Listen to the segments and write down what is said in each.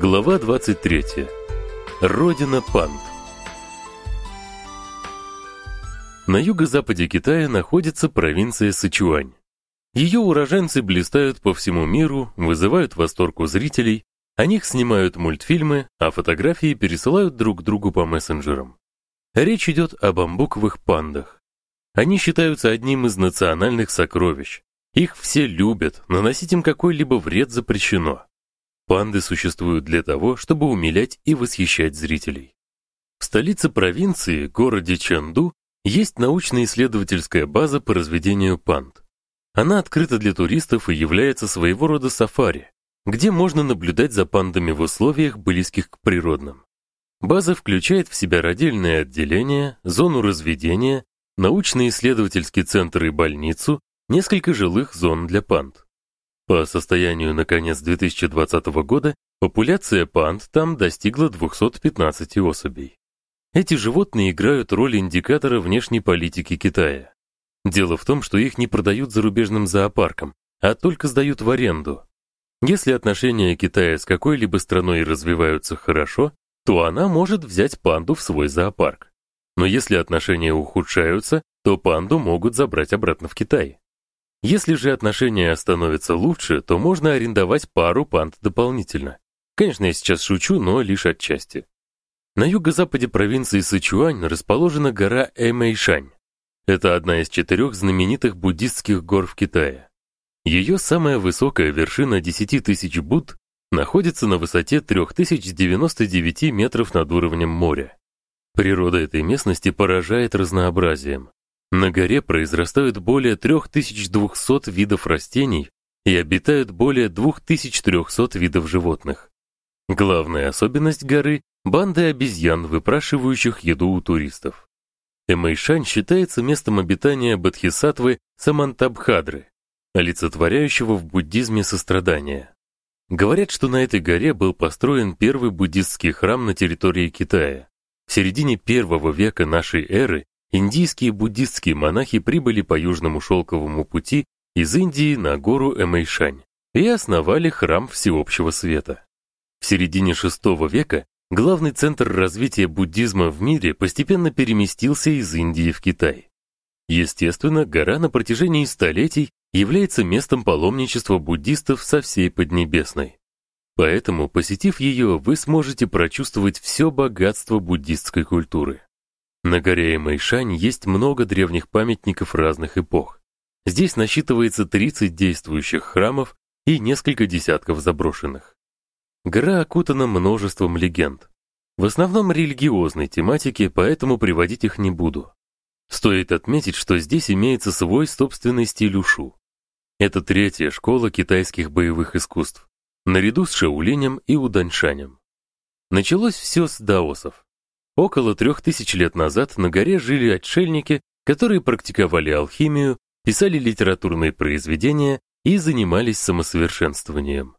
Глава 23. Родина панд. На юго-западе Китая находится провинция Сычуань. Ее уроженцы блистают по всему миру, вызывают восторг у зрителей, о них снимают мультфильмы, а фотографии пересылают друг другу по мессенджерам. Речь идет о бамбуковых пандах. Они считаются одним из национальных сокровищ. Их все любят, наносить им какой-либо вред запрещено. Панды существуют для того, чтобы умилять и восхищать зрителей. В столице провинции, городе Чанду, есть научно-исследовательская база по разведению панд. Она открыта для туристов и является своего рода сафари, где можно наблюдать за пандами в условиях, близких к природным. База включает в себя родильное отделение, зону разведения, научно-исследовательский центр и больницу, несколько жилых зон для панд. По состоянию на конец 2020 года популяция панд там достигла 215 особей. Эти животные играют роль индикатора внешней политики Китая. Дело в том, что их не продают зарубежным зоопаркам, а только сдают в аренду. Если отношения Китая с какой-либо страной развиваются хорошо, то она может взять панду в свой зоопарк. Но если отношения ухудшаются, то панду могут забрать обратно в Китай. Если же отношения становятся лучше, то можно арендовать пару панд дополнительно. Конечно, я сейчас шучу, но лишь отчасти. На юго-западе провинции Сычуань расположена гора Эмэйшань. Это одна из четырех знаменитых буддистских гор в Китае. Ее самая высокая вершина 10 тысяч Будд находится на высоте 3099 метров над уровнем моря. Природа этой местности поражает разнообразием. На горе произрастают более 3200 видов растений и обитают более 2300 видов животных. Главная особенность горы банды обезьян, выпрашивающих еду у туристов. Эмэйшань считается местом обитания бодхисаттвы Самантабхадры, олицетворяющего в буддизме сострадание. Говорят, что на этой горе был построен первый буддистский храм на территории Китая. В середине первого века нашей эры индийские буддистские монахи прибыли по Южному шелковому пути из Индии на гору Эмэйшань и основали храм всеобщего света. В середине VI века главный центр развития буддизма в мире постепенно переместился из Индии в Китай. Естественно, гора на протяжении столетий является местом паломничества буддистов со всей Поднебесной. Поэтому, посетив ее, вы сможете прочувствовать все богатство буддистской культуры. На горе Мэйшань есть много древних памятников разных эпох. Здесь насчитывается 30 действующих храмов и несколько десятков заброшенных. Гора окутана множеством легенд. В основном религиозной тематики, поэтому приводить их не буду. Стоит отметить, что здесь имеется свой собственный стиль ушу. Это третья школа китайских боевых искусств, наряду с шаолинем и уданьшанем. Началось все с даосов. Около трех тысяч лет назад на горе жили отшельники, которые практиковали алхимию, писали литературные произведения и занимались самосовершенствованием.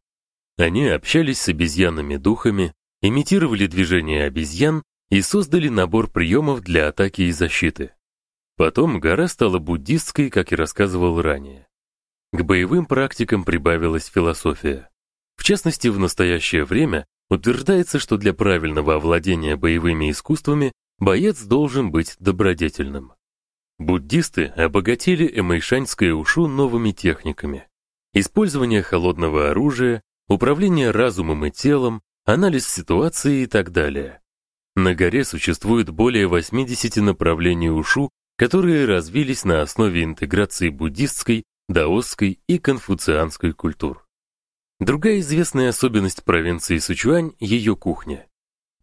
Они общались с обезьянами-духами, имитировали движения обезьян и создали набор приемов для атаки и защиты. Потом гора стала буддистской, как и рассказывал ранее. К боевым практикам прибавилась философия. В частности, в настоящее время Утверждается, что для правильного овладения боевыми искусствами боец должен быть добродетельным. Буддисты обогатили эмэйшаньское ушу новыми техниками. Использование холодного оружия, управление разумом и телом, анализ ситуации и так далее. На горе существует более 80 направлений ушу, которые развились на основе интеграции буддистской, даосской и конфуцианской культур. Другая известная особенность провинции Сычуань ее кухня.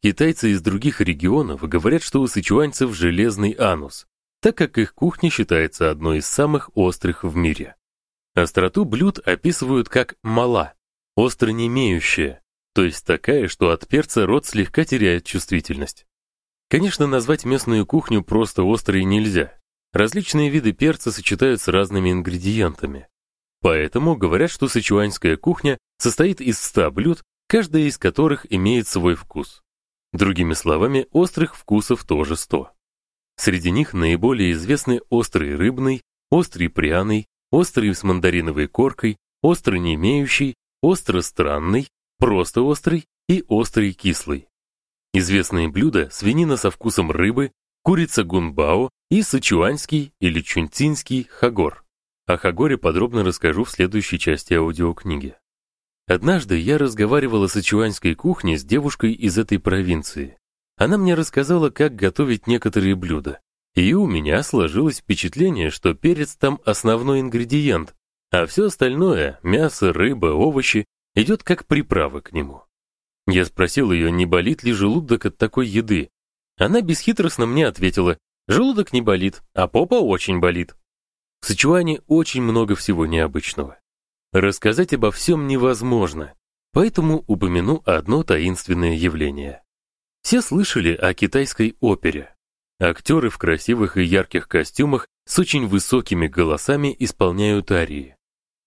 Китайцы из других регионов говорят, что у сычуаньцев железный анус, так как их кухня считается одной из самых острых в мире. Остроту блюд описывают как мала, остро не имеющая, то есть такая, что от перца рот слегка теряет чувствительность. Конечно, назвать местную кухню просто острой нельзя. Различные виды перца сочетают с разными ингредиентами. Поэтому говорят, что сычуаньская кухня состоит из 100 блюд, каждая из которых имеет свой вкус. Другими словами, острых вкусов тоже 100. Среди них наиболее известны острый рыбный, острый пряный, острый с мандариновой коркой, острый не имеющий, остро странный, просто острый и острый кислый. Известные блюда свинина со вкусом рыбы, курица гунбао и сычуанский или чунцинский хагор. О хагоре подробно расскажу в следующей части аудиокниги. Однажды я разговаривала с сычуанской кухней с девушкой из этой провинции. Она мне рассказала, как готовить некоторые блюда. И у меня сложилось впечатление, что перец там основной ингредиент, а все остальное мясо, рыба, овощи идет как приправа к нему. Я спросил ее, не болит ли желудок от такой еды. Она бесхитростно мне ответила: "Желудок не болит, а попа очень болит". В Сычуане очень много всего необычного. Рассказать обо всем невозможно, поэтому упомяну одно таинственное явление. Все слышали о китайской опере. Актеры в красивых и ярких костюмах с очень высокими голосами исполняют арии.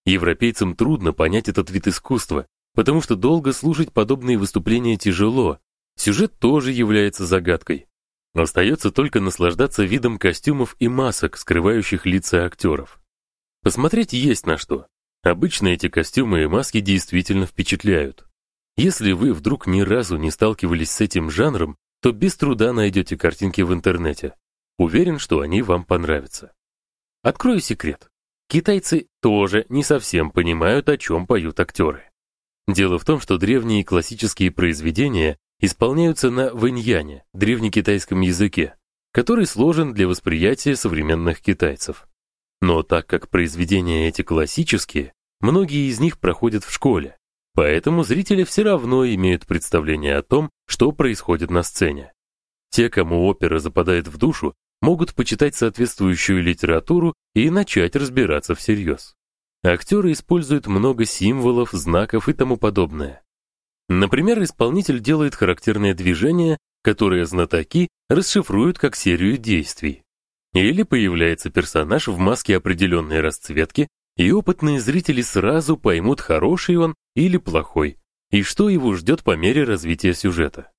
Европейцам трудно понять этот вид искусства, потому что долго слушать подобные выступления тяжело. Сюжет тоже является загадкой. Остается только наслаждаться видом костюмов и масок, скрывающих лица актеров. Посмотреть есть на что. Обычно эти костюмы и маски действительно впечатляют. Если вы вдруг ни разу не сталкивались с этим жанром, то без труда найдете картинки в интернете. Уверен, что они вам понравятся. Открою секрет. Китайцы тоже не совсем понимают, о чем поют актеры. Дело в том, что древние классические произведения исполняются на вэньяне, древнекитайском языке, который сложен для восприятия современных китайцев. Но так как произведения эти классические, многие из них проходят в школе, поэтому зрители все равно имеют представление о том, что происходит на сцене. Те, кому опера западает в душу, могут почитать соответствующую литературу и начать разбираться всерьез. Актеры используют много символов, знаков и тому подобное. Например, исполнитель делает характерное движение, которое знатоки расшифруют как серию действий. Или появляется персонаж в маске определенной расцветки, и опытные зрители сразу поймут, хороший он или плохой, и что его ждет по мере развития сюжета.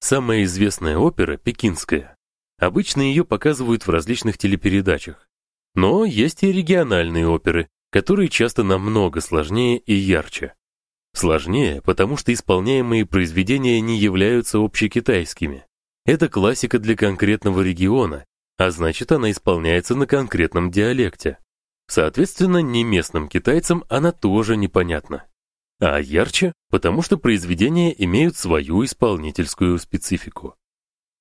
Самая известная опера пекинская. Обычно ее показывают в различных телепередачах. Но есть и региональные оперы, которые часто намного сложнее и ярче. Сложнее, потому что исполняемые произведения не являются общекитайскими. Это классика для конкретного региона, а значит, она исполняется на конкретном диалекте. Соответственно, не местным китайцам она тоже непонятна. А ярче, потому что произведения имеют свою исполнительскую специфику.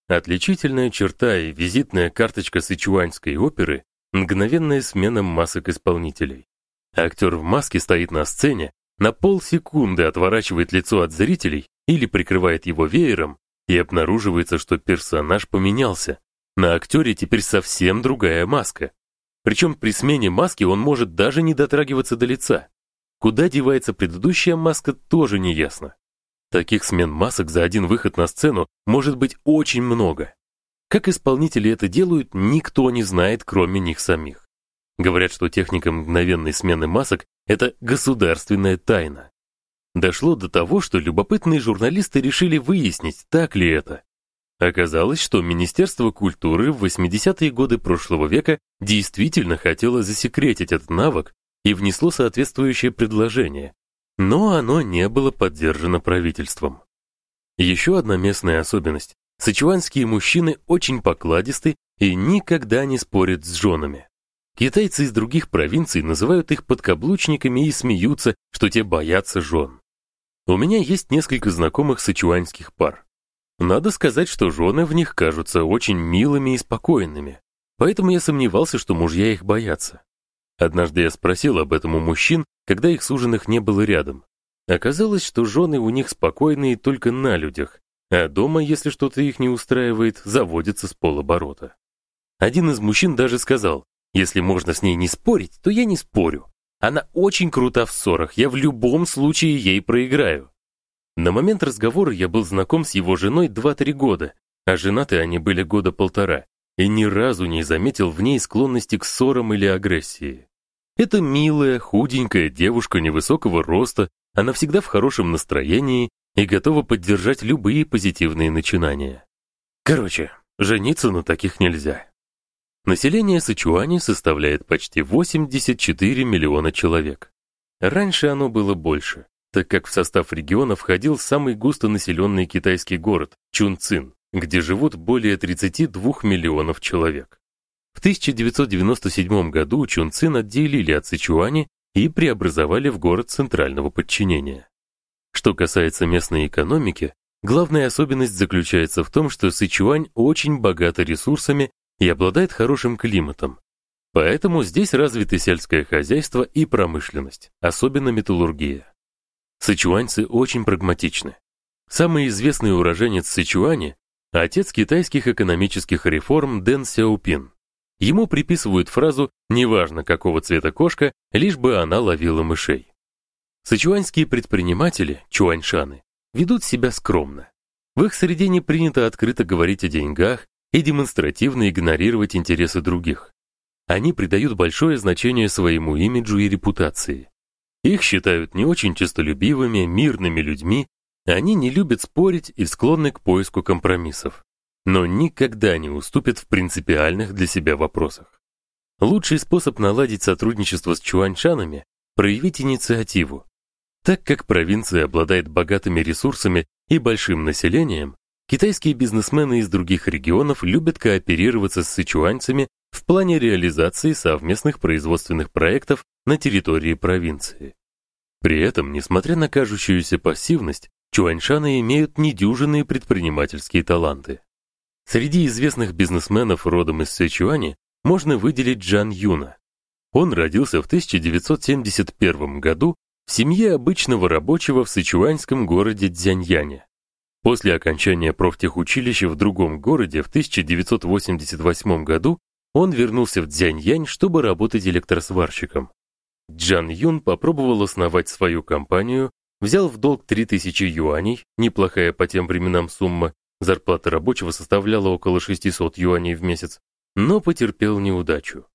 Отличительная черта и визитная карточка сычуаньской оперы мгновенная смена масок исполнителей. Актер в маске стоит на сцене, на полсекунды отворачивает лицо от зрителей или прикрывает его веером, и обнаруживается, что персонаж поменялся. На актере теперь совсем другая маска. Причем при смене маски он может даже не дотрагиваться до лица. Куда девается предыдущая маска, тоже не ясно. Таких смен масок за один выход на сцену может быть очень много. Как исполнители это делают, никто не знает, кроме них самих. Говорят, что техника мгновенной смены масок это государственная тайна. Дошло до того, что любопытные журналисты решили выяснить, так ли это. Оказалось, что Министерство культуры в 80-е годы прошлого века действительно хотело засекретить этот навык и внесло соответствующее предложение, но оно не было поддержано правительством. Еще одна местная особенность: сычуанские мужчины очень покладисты и никогда не спорят с женами. Китайцы из других провинций называют их подкаблучниками и смеются, что те боятся жен. У меня есть несколько знакомых сычуанских пар. Надо сказать, что жены в них кажутся очень милыми и спокойными, поэтому я сомневался, что мужья их боятся. Однажды я спросил об этом у мужчин, когда их суженых не было рядом. Оказалось, что жены у них спокойные только на людях, а дома, если что-то их не устраивает, заводятся с полоборота. Один из мужчин даже сказал: если можно с ней не спорить, то я не спорю. Она очень крута в ссорах, я в любом случае ей проиграю. На момент разговора я был знаком с его женой 2-3 года, а женаты они были года полтора, и ни разу не заметил в ней склонности к ссорам или агрессии. Это милая, худенькая девушка невысокого роста, она всегда в хорошем настроении и готова поддержать любые позитивные начинания. Короче, жениться на таких нельзя. Население Сычуани составляет почти 84 миллиона человек. Раньше оно было больше, так как в состав региона входил самый густонаселенный китайский город Чунцин, где живут более 32 миллионов человек. В 1997 году Чунцин отделили от Сычуани и преобразовали в город центрального подчинения. Что касается местной экономики, главная особенность заключается в том, что Сычуань очень богата ресурсами и обладает хорошим климатом. Поэтому здесь развиты сельское хозяйство и промышленность, особенно металлургия. Сычуаньцы очень прагматичны. Самый известный уроженец Сычуани отец китайских экономических реформ Дэн Сяопин. Ему приписывают фразу «неважно, какого цвета кошка, лишь бы она ловила мышей». Сычуаньские предприниматели, чуаньшаны, ведут себя скромно. В их среде не принято открыто говорить о деньгах и демонстративно игнорировать интересы других. Они придают большое значение своему имиджу и репутации. Их считают не очень честолюбивыми, мирными людьми, они не любят спорить и склонны к поиску компромиссов но никогда не уступят в принципиальных для себя вопросах. Лучший способ наладить сотрудничество с чуаньшанами проявить инициативу. Так как провинция обладает богатыми ресурсами и большим населением, китайские бизнесмены из других регионов любят кооперироваться с сычуаньцами в плане реализации совместных производственных проектов на территории провинции. При этом, несмотря на кажущуюся пассивность, чуаньшаны имеют недюжинные предпринимательские таланты. Среди известных бизнесменов родом из Сычуани можно выделить Джан Юна. Он родился в 1971 году в семье обычного рабочего в сычуаньском городе Цзяньяне. После окончания профтехучилища в другом городе в 1988 году он вернулся в Цзяньянь, чтобы работать электросварщиком. Джан Юн попробовал основать свою компанию, взял в долг 3000 юаней, неплохая по тем временам сумма, Зарплата рабочего составляла около 600 юаней в месяц, но потерпел неудачу.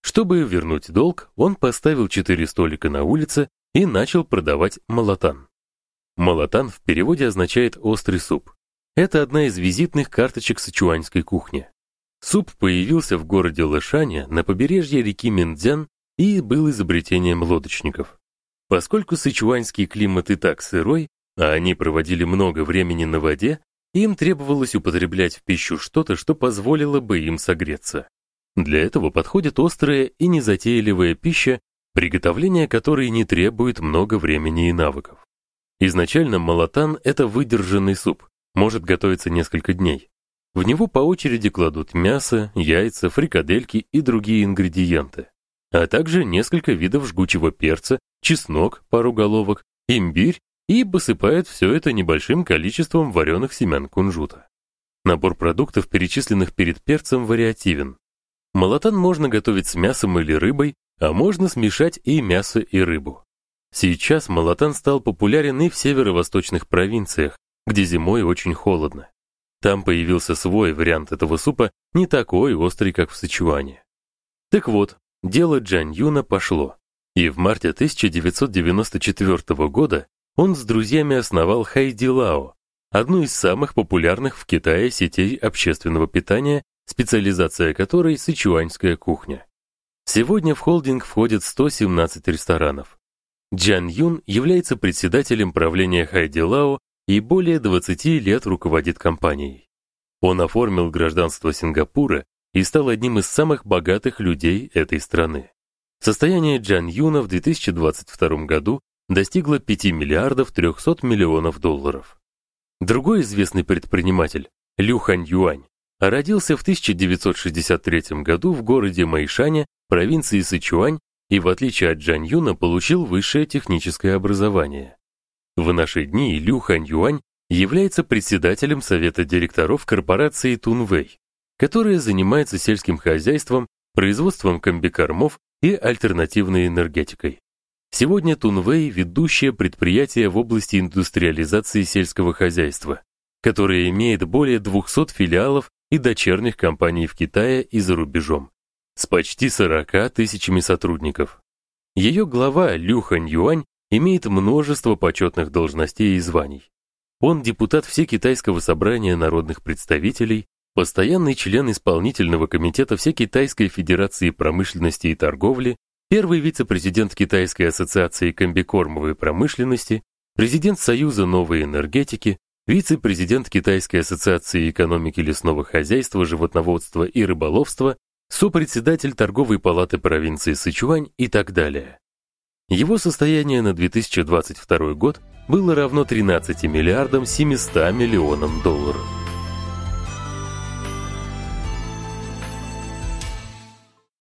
Чтобы вернуть долг, он поставил четыре столика на улице и начал продавать молотан. Молотан в переводе означает острый суп. Это одна из визитных карточек сычуаньской кухни. Суп появился в городе Лэшане на побережье реки Минцзян и был изобретением лодочников. Поскольку сычуаньский климат и так сырой, а они проводили много времени на воде, им требовалось употреблять в пищу что-то, что позволило бы им согреться. Для этого подходит острая и незатейливая пища, приготовление которой не требует много времени и навыков. Изначально молотан это выдержанный суп, может готовиться несколько дней. В него по очереди кладут мясо, яйца, фрикадельки и другие ингредиенты, а также несколько видов жгучего перца, чеснок, пару головок, имбирь и посыпает все это небольшим количеством вареных семян кунжута. Набор продуктов, перечисленных перед перцем, вариативен. Молотан можно готовить с мясом или рыбой, а можно смешать и мясо, и рыбу. Сейчас молотан стал популярен и в северо-восточных провинциях, где зимой очень холодно. Там появился свой вариант этого супа, не такой острый, как в Сычуане. Так вот, дело Джан Юна пошло. И в марте 1994 года он с друзьями основал Хайдилао, одну из самых популярных в Китае сетей общественного питания, специализация которой сычуаньская кухня. Сегодня в холдинг входит 117 ресторанов. Джан Юн является председателем правления Хайдилао и более 20 лет руководит компанией. Он оформил гражданство Сингапура и стал одним из самых богатых людей этой страны. Состояние Джан Юна в 2022 году достигла 5 миллиардов 300 миллионов долларов. Другой известный предприниматель, Лю Хань Юань, родился в 1963 году в городе Мэйшане, провинции Сычуань, и в отличие от Джан Юна получил высшее техническое образование. В наши дни Лю Хань Юань является председателем совета директоров корпорации Тунвэй, которая занимается сельским хозяйством, производством комбикормов и альтернативной энергетикой. Сегодня Тунвэй ведущее предприятие в области индустриализации сельского хозяйства, которое имеет более 200 филиалов и дочерних компаний в Китае и за рубежом, с почти 40 тысячами сотрудников. Ее глава Лю Хань Юань имеет множество почетных должностей и званий. Он депутат Всекитайского собрания народных представителей, постоянный член исполнительного комитета Всекитайской федерации промышленности и торговли первый вице-президент Китайской ассоциации комбикормовой промышленности, президент Союза новой энергетики, вице-президент Китайской ассоциации экономики лесного хозяйства, животноводства и рыболовства, сопредседатель торговой палаты провинции Сычуань и так далее. Его состояние на 2022 год было равно 13 миллиардам 700 миллионам долларов.